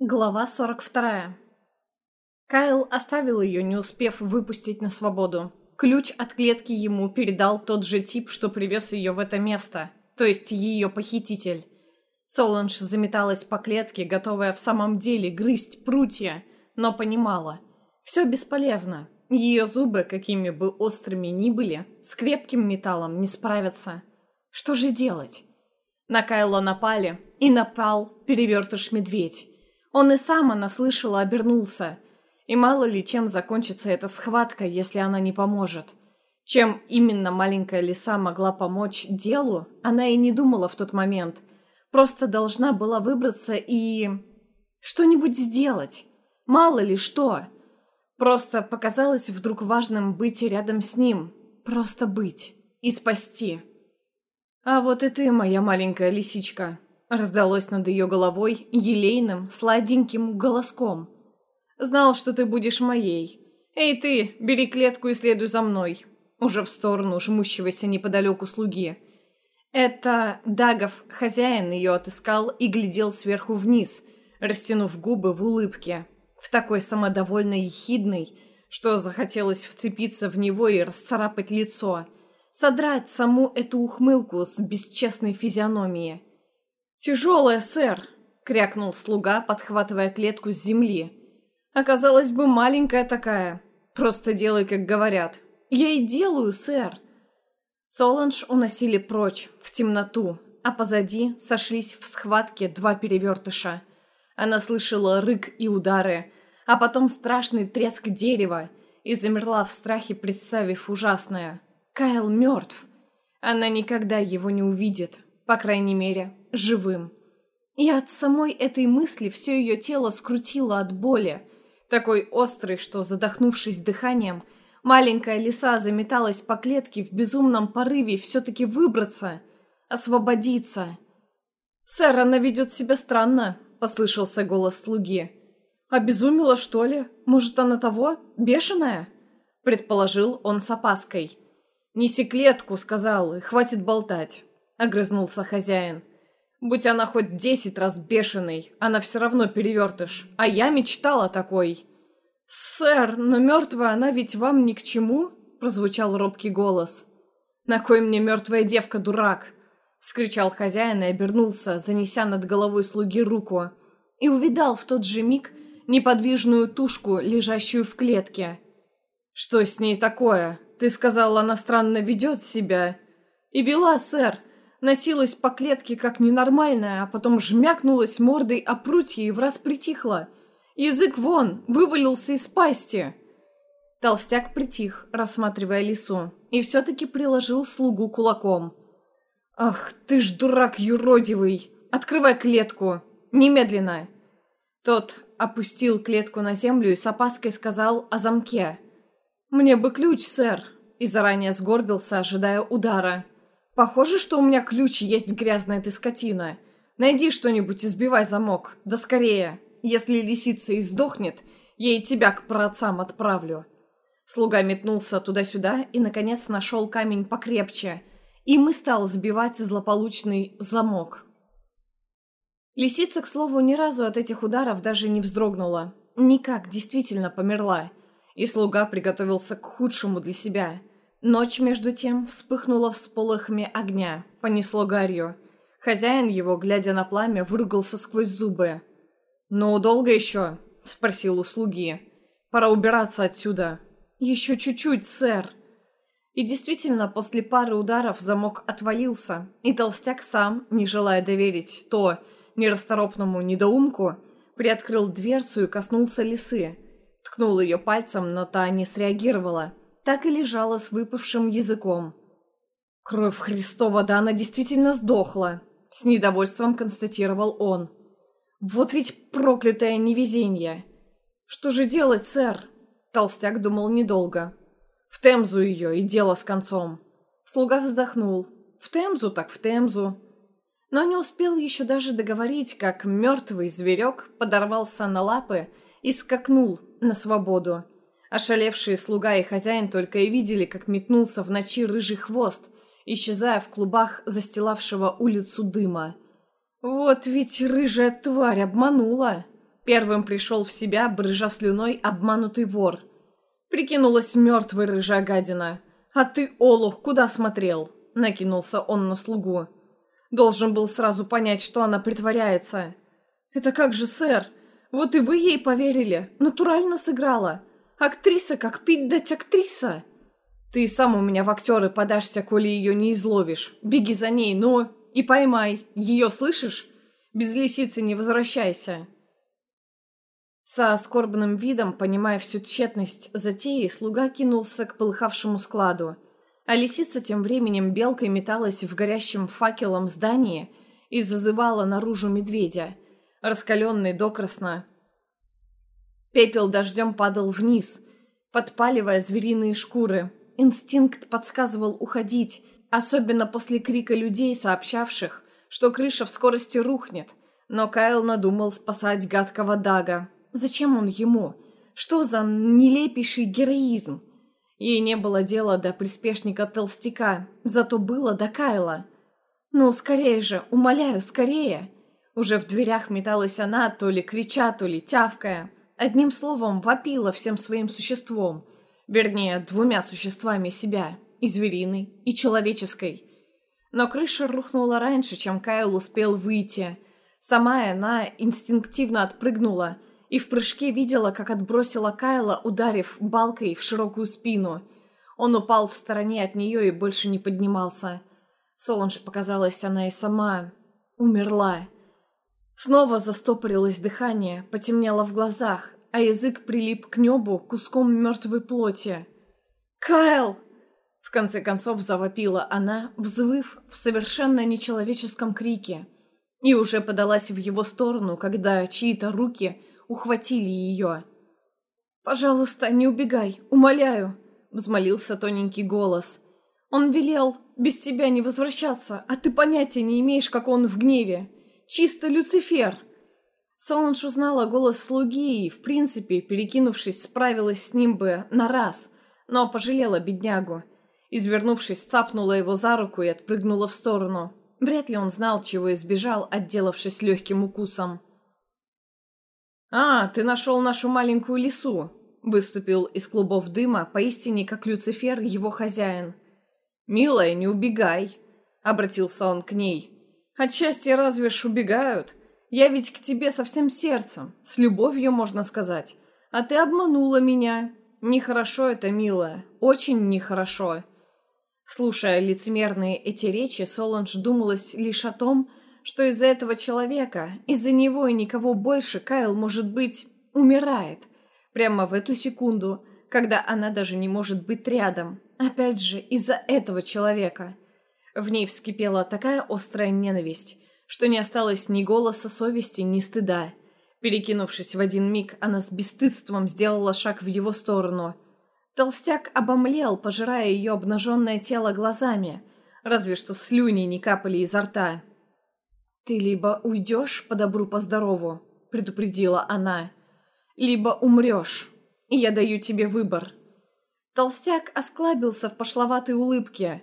Глава 42. Кайл оставил ее, не успев выпустить на свободу. Ключ от клетки ему передал тот же тип, что привез ее в это место, то есть ее похититель. Соланж заметалась по клетке, готовая в самом деле грызть прутья, но понимала. Все бесполезно. Ее зубы, какими бы острыми ни были, с крепким металлом не справятся. Что же делать? На Кайла напали, и напал перевертыш-медведь. Он и сам, она слышала, обернулся. И мало ли чем закончится эта схватка, если она не поможет. Чем именно маленькая лиса могла помочь делу, она и не думала в тот момент. Просто должна была выбраться и... что-нибудь сделать. Мало ли что. Просто показалось вдруг важным быть рядом с ним. Просто быть. И спасти. А вот и ты, моя маленькая лисичка. Раздалось над ее головой елейным, сладеньким голоском. «Знал, что ты будешь моей. Эй ты, бери клетку и следуй за мной!» Уже в сторону жмущегося неподалеку слуги. Это Дагов, хозяин, ее отыскал и глядел сверху вниз, растянув губы в улыбке. В такой самодовольной и хидной, что захотелось вцепиться в него и расцарапать лицо. Содрать саму эту ухмылку с бесчестной физиономии. «Тяжелая, сэр!» — крякнул слуга, подхватывая клетку с земли. «Оказалось бы, маленькая такая. Просто делай, как говорят». «Я и делаю, сэр!» Соланж уносили прочь, в темноту, а позади сошлись в схватке два перевертыша. Она слышала рык и удары, а потом страшный треск дерева и замерла в страхе, представив ужасное. Кайл мертв. Она никогда его не увидит, по крайней мере, живым. И от самой этой мысли все ее тело скрутило от боли, такой острой, что, задохнувшись дыханием, маленькая лиса заметалась по клетке в безумном порыве все-таки выбраться, освободиться. «Сэр, она ведет себя странно», — послышался голос слуги. «Обезумела, что ли? Может, она того? Бешеная?» — предположил он с опаской. «Неси клетку», — сказал, — «и хватит болтать», — огрызнулся хозяин. Будь она хоть десять раз бешеной, она все равно перевертыш. А я мечтала такой. «Сэр, но мертвая она ведь вам ни к чему?» Прозвучал робкий голос. «На кой мне мертвая девка, дурак?» Вскричал хозяин и обернулся, занеся над головой слуги руку. И увидал в тот же миг неподвижную тушку, лежащую в клетке. «Что с ней такое? Ты сказал, она странно ведет себя?» «И вела, сэр. Носилась по клетке как ненормальная, а потом жмякнулась мордой о прутье и враз притихла. Язык вон, вывалился из пасти. Толстяк притих, рассматривая лису, и все-таки приложил слугу кулаком. «Ах, ты ж дурак юродивый! Открывай клетку! Немедленно!» Тот опустил клетку на землю и с опаской сказал о замке. «Мне бы ключ, сэр!» и заранее сгорбился, ожидая удара. Похоже, что у меня ключ есть, грязная ты скотина. Найди что-нибудь и сбивай замок. Да скорее. Если лисица и сдохнет, я и тебя к праотцам отправлю». Слуга метнулся туда-сюда и, наконец, нашел камень покрепче. И стал сбивать злополучный замок. Лисица, к слову, ни разу от этих ударов даже не вздрогнула. Никак, действительно померла. И слуга приготовился к худшему для себя – Ночь, между тем, вспыхнула всполохами огня, понесло гарью. Хозяин его, глядя на пламя, выругался сквозь зубы. «Ну, долго еще?» – спросил у слуги. «Пора убираться отсюда». «Еще чуть-чуть, сэр». И действительно, после пары ударов замок отвалился, и толстяк сам, не желая доверить то нерасторопному недоумку, приоткрыл дверцу и коснулся лисы. Ткнул ее пальцем, но та не среагировала – так и лежала с выпавшим языком. «Кровь Христова, да она действительно сдохла!» — с недовольством констатировал он. «Вот ведь проклятое невезение!» «Что же делать, сэр?» Толстяк думал недолго. «В Темзу ее, и дело с концом!» Слуга вздохнул. «В Темзу так в Темзу!» Но не успел еще даже договорить, как мертвый зверек подорвался на лапы и скакнул на свободу. Ошалевшие слуга и хозяин только и видели, как метнулся в ночи рыжий хвост, исчезая в клубах застилавшего улицу дыма. «Вот ведь рыжая тварь обманула!» Первым пришел в себя, брыжа слюной, обманутый вор. Прикинулась мертвой рыжая гадина. «А ты, Олух, куда смотрел?» Накинулся он на слугу. Должен был сразу понять, что она притворяется. «Это как же, сэр? Вот и вы ей поверили. Натурально сыграла. Актриса, как пить дать актриса!» «Ты сам у меня в актеры подашься, коли ее не изловишь. Беги за ней, ну, и поймай. Ее слышишь? Без лисицы не возвращайся!» Со скорбным видом, понимая всю тщетность затеи, слуга кинулся к полыхавшему складу, а лисица тем временем белкой металась в горящем факелом здании и зазывала наружу медведя, раскаленный докрасно. Пепел дождем падал вниз, подпаливая звериные шкуры. Инстинкт подсказывал уходить, особенно после крика людей, сообщавших, что крыша в скорости рухнет, но Кайл надумал спасать гадкого Дага, Зачем он ему? Что за нелепейший героизм? Ей не было дела до приспешника толстяка, зато было до Кайла. «Ну, скорее же, умоляю, скорее!» Уже в дверях металась она, то ли крича, то ли тявкая. Одним словом, вопила всем своим существом. Вернее, двумя существами себя. И звериной, и человеческой. Но крыша рухнула раньше, чем Кайл успел выйти. Сама она инстинктивно отпрыгнула – и в прыжке видела, как отбросила Кайла, ударив балкой в широкую спину. Он упал в стороне от нее и больше не поднимался. Соланж показалось, она и сама умерла. Снова застопорилось дыхание, потемнело в глазах, а язык прилип к небу куском мертвой плоти. «Кайл!» В конце концов завопила она, взвыв в совершенно нечеловеческом крике, и уже подалась в его сторону, когда чьи-то руки – ухватили ее. «Пожалуйста, не убегай, умоляю!» — взмолился тоненький голос. «Он велел без тебя не возвращаться, а ты понятия не имеешь, как он в гневе. Чисто Люцифер!» Соланж узнала голос слуги и, в принципе, перекинувшись, справилась с ним бы на раз, но пожалела беднягу. Извернувшись, цапнула его за руку и отпрыгнула в сторону. Вряд ли он знал, чего избежал, отделавшись легким укусом. «А, ты нашел нашу маленькую лису!» Выступил из клубов дыма, поистине как Люцифер, его хозяин. «Милая, не убегай!» Обратился он к ней. «От счастья разве ж убегают? Я ведь к тебе со всем сердцем, с любовью, можно сказать. А ты обманула меня. Нехорошо это, милая, очень нехорошо». Слушая лицемерные эти речи, Соланж думалась лишь о том, что из-за этого человека, из-за него и никого больше Кайл, может быть, умирает. Прямо в эту секунду, когда она даже не может быть рядом. Опять же, из-за этого человека. В ней вскипела такая острая ненависть, что не осталось ни голоса совести, ни стыда. Перекинувшись в один миг, она с бесстыдством сделала шаг в его сторону. Толстяк обомлел, пожирая ее обнаженное тело глазами, разве что слюни не капали изо рта. «Ты либо уйдешь по добру, по здорову», — предупредила она, — «либо умрешь, и я даю тебе выбор». Толстяк осклабился в пошловатой улыбке.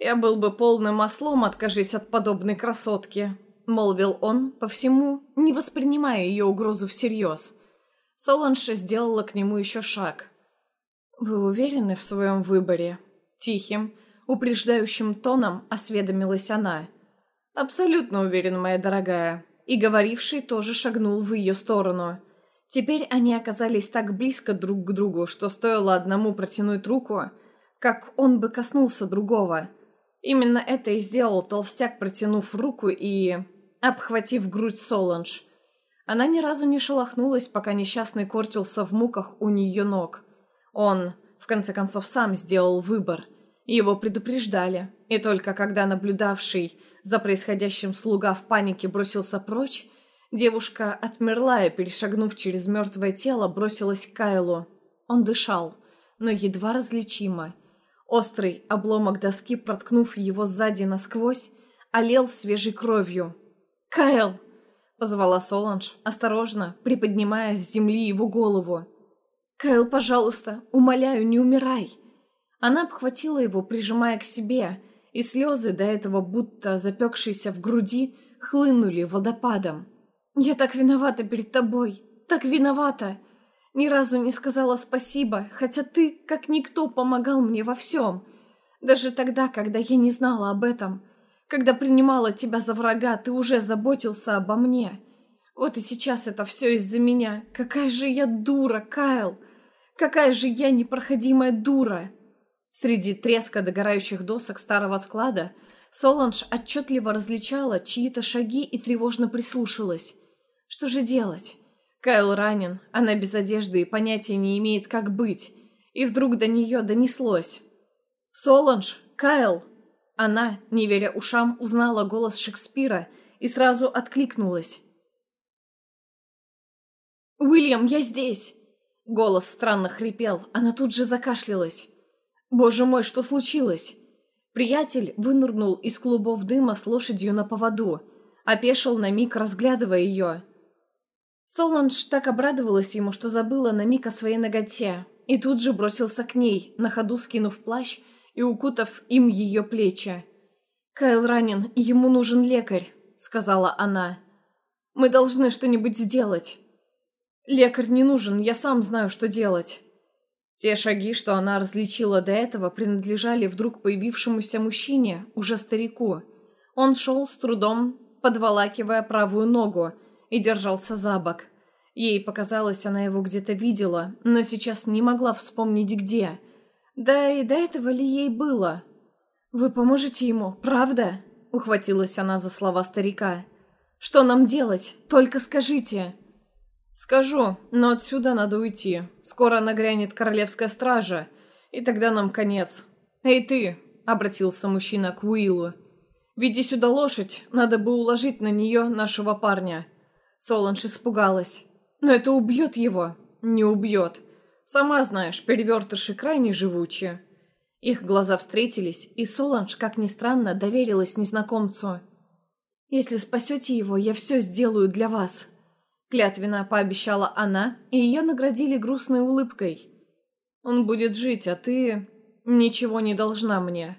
«Я был бы полным ослом, откажись от подобной красотки», — молвил он, по всему, не воспринимая ее угрозу всерьез. Соланша сделала к нему еще шаг. «Вы уверены в своем выборе?» Тихим, упреждающим тоном осведомилась она. «Абсолютно уверен, моя дорогая». И говоривший тоже шагнул в ее сторону. Теперь они оказались так близко друг к другу, что стоило одному протянуть руку, как он бы коснулся другого. Именно это и сделал толстяк, протянув руку и... обхватив грудь Соланж. Она ни разу не шелохнулась, пока несчастный кортился в муках у нее ног. Он, в конце концов, сам сделал выбор. Его предупреждали. И только когда наблюдавший за происходящим слуга в панике бросился прочь, девушка отмерла и, перешагнув через мертвое тело, бросилась к Кайлу. Он дышал, но едва различимо. Острый обломок доски, проткнув его сзади насквозь, олел свежей кровью. «Кайл!» — позвала Соланж, осторожно, приподнимая с земли его голову. «Кайл, пожалуйста, умоляю, не умирай!» Она обхватила его, прижимая к себе, и слезы, до этого будто запекшиеся в груди, хлынули водопадом. Я так виновата перед тобой, так виновата. Ни разу не сказала спасибо, хотя ты, как никто, помогал мне во всем. Даже тогда, когда я не знала об этом. Когда принимала тебя за врага, ты уже заботился обо мне. Вот и сейчас это все из-за меня. Какая же я дура, Кайл! Какая же я непроходимая дура!» Среди треска догорающих досок старого склада Соланж отчетливо различала чьи-то шаги и тревожно прислушалась. Что же делать? Кайл ранен, она без одежды и понятия не имеет, как быть. И вдруг до нее донеслось. «Соланж! Кайл!» Она, не веря ушам, узнала голос Шекспира и сразу откликнулась. «Уильям, я здесь!» Голос странно хрипел, она тут же закашлялась. «Боже мой, что случилось?» Приятель вынырнул из клубов дыма с лошадью на поводу, опешил на миг, разглядывая ее. Соланж так обрадовалась ему, что забыла на миг о своей ноготе, и тут же бросился к ней, на ходу скинув плащ и укутав им ее плечи. «Кайл ранен, ему нужен лекарь», — сказала она. «Мы должны что-нибудь сделать». «Лекарь не нужен, я сам знаю, что делать». Те шаги, что она различила до этого, принадлежали вдруг появившемуся мужчине, уже старику. Он шел с трудом, подволакивая правую ногу, и держался за бок. Ей показалось, она его где-то видела, но сейчас не могла вспомнить где. Да и до этого ли ей было? «Вы поможете ему, правда?» — ухватилась она за слова старика. «Что нам делать? Только скажите!» «Скажу, но отсюда надо уйти. Скоро нагрянет королевская стража, и тогда нам конец. Эй ты!» — обратился мужчина к Уиллу. «Веди сюда лошадь, надо бы уложить на нее нашего парня». Соланж испугалась. «Но это убьет его». «Не убьет. Сама знаешь, перевертыши крайне живучие». Их глаза встретились, и Соланж, как ни странно, доверилась незнакомцу. «Если спасете его, я все сделаю для вас», Клятвенно пообещала она, и ее наградили грустной улыбкой. «Он будет жить, а ты... ничего не должна мне.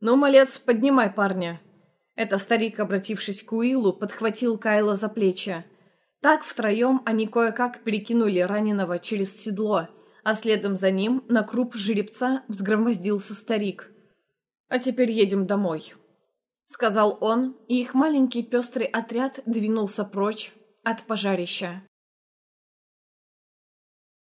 Ну, малец, поднимай парня». Это старик, обратившись к Уиллу, подхватил Кайла за плечи. Так втроем они кое-как перекинули раненого через седло, а следом за ним на круп жеребца взгромоздился старик. «А теперь едем домой», — сказал он, и их маленький пестрый отряд двинулся прочь от пожарища.